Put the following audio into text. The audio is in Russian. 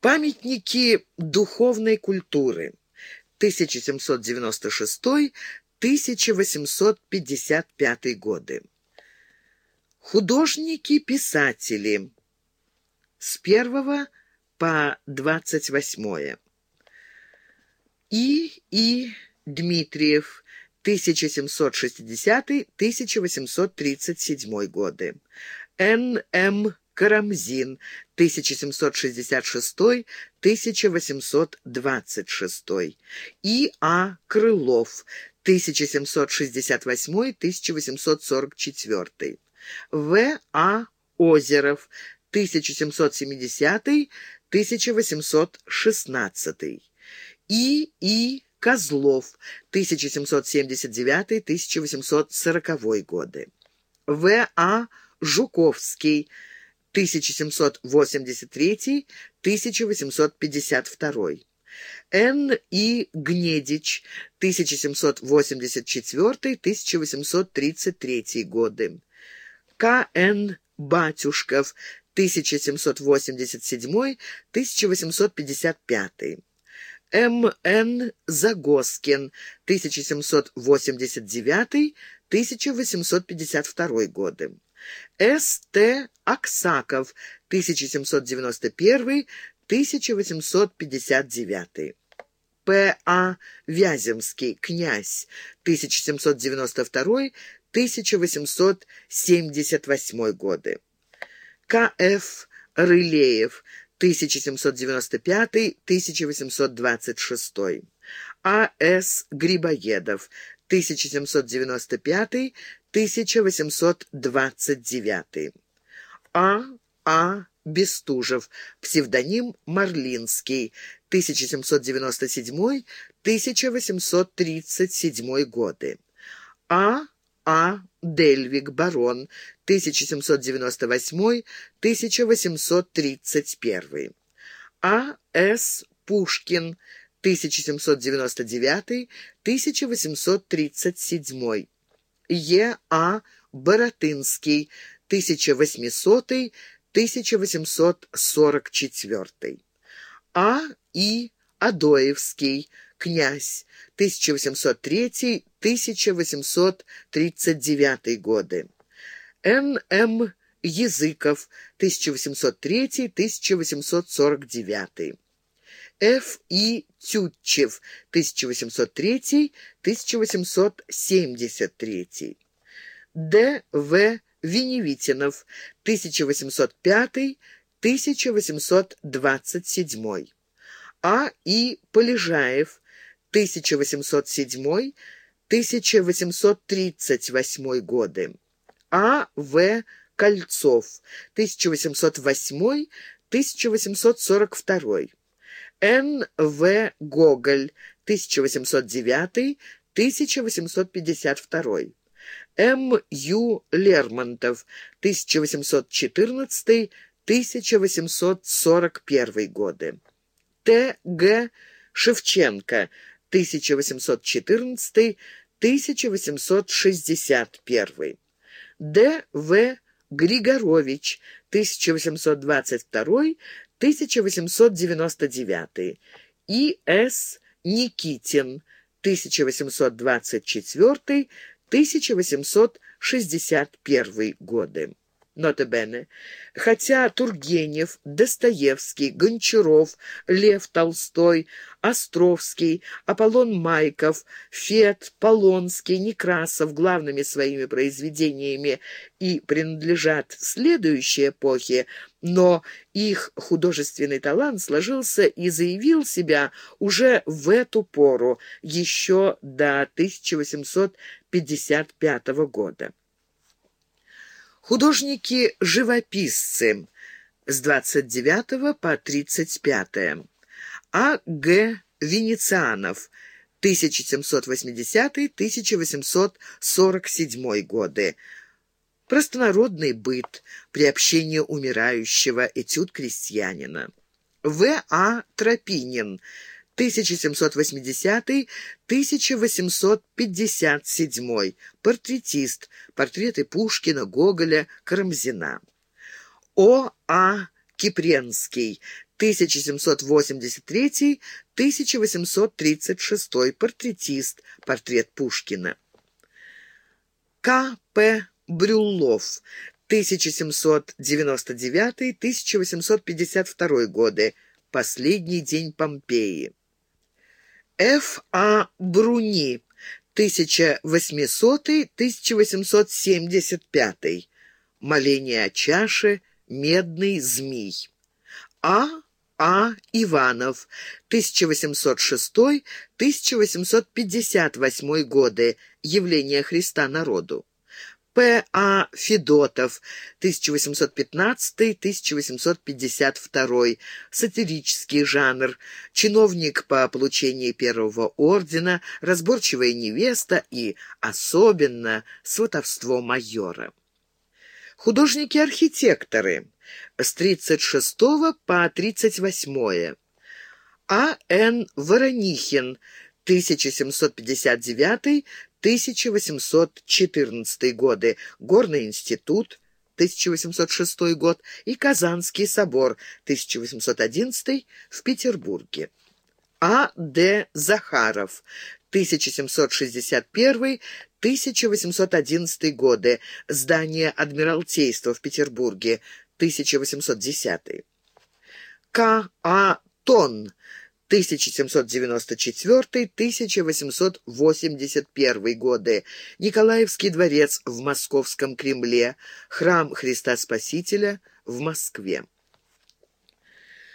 Памятники духовной культуры. 1796-1855 годы. Художники-писатели. С 1 по 28. И. И. Дмитриев. 1760-1837 годы. Н. М. Карамзин, 1766-1826, И. А. Крылов, 1768-1844, В. А. Озеров, 1770-1816, И. И. Козлов, 1779-1840 годы, В. А. Жуковский, 1783-1852. Н. И. Гнедич, 1784-1833 годы. К. Н. Батюшков, 1787-1855. М. Н. Загоскин, 1789-1852 годы. С.Т. Аксаков, 1791-1859. П.А. Вяземский, князь, 1792-1878 годы. К.Ф. Рылеев, 1795-1826. А.С. Грибоедов, 1795 1829. А. А. Бестужев, псевдоним Марлинский, 1797-1837 годы. А. А. Дельвик, барон, 1798-1831. А. С. Пушкин, 1799-1837. Е. А. Боротынский, 1800-1844. А. И. Адоевский, князь, 1803-1839 годы. Н. М. Языков, 1803-1849. Ф. И. Тютчев, 1803-1873. Д. В. Веневитинов, 1805-1827. А. И. Полежаев, 1807-1838 годы. А. В. Кольцов, 1808-1842. Н. В. Гоголь, 1809-1852. М. Ю. Лермонтов, 1814-1841 годы. Т. Г. Шевченко, 1814-1861. Д. В. Григорович, 1822-1899. И. С. Никитин, 1824-1861 годы. Нота-бене. Хотя Тургенев, Достоевский, Гончаров, Лев Толстой, Островский, Аполлон Майков, Фет, Полонский, Некрасов главными своими произведениями и принадлежат следующей эпохе, но их художественный талант сложился и заявил себя уже в эту пору, еще до 1855 года. Художники-живописцы с 29 по 35. А. Г. Венецианов, 1780-1847 годы. Простонародный быт, приобщение умирающего, этюд крестьянина. В. А. Тропинин, 1780-1857, портретист, портреты Пушкина, Гоголя, Карамзина. О. А. Кипренский, 1783-1836, портретист, портрет Пушкина. К. П. Брюллов, 1799-1852 годы, последний день Помпеи. Ф. А. Бруни, 1800-1875, моление о чаше, медный змей. А. А. Иванов, 1806-1858 годы, явление Христа народу. П. А. Федотов, 1815-1852, сатирический жанр, чиновник по получении первого ордена, разборчивая невеста и, особенно, сватовство майора. Художники-архитекторы с 36 по 38. А. Н. Воронихин, 1759-1814 годы, Горный институт, 1806 год, и Казанский собор, 1811 в Петербурге. А. Д. Захаров, 1761-1811 годы, здание Адмиралтейства в Петербурге, 1810. К. А. Тон, 1794-1881 годы, Николаевский дворец в Московском Кремле, храм Христа Спасителя в Москве.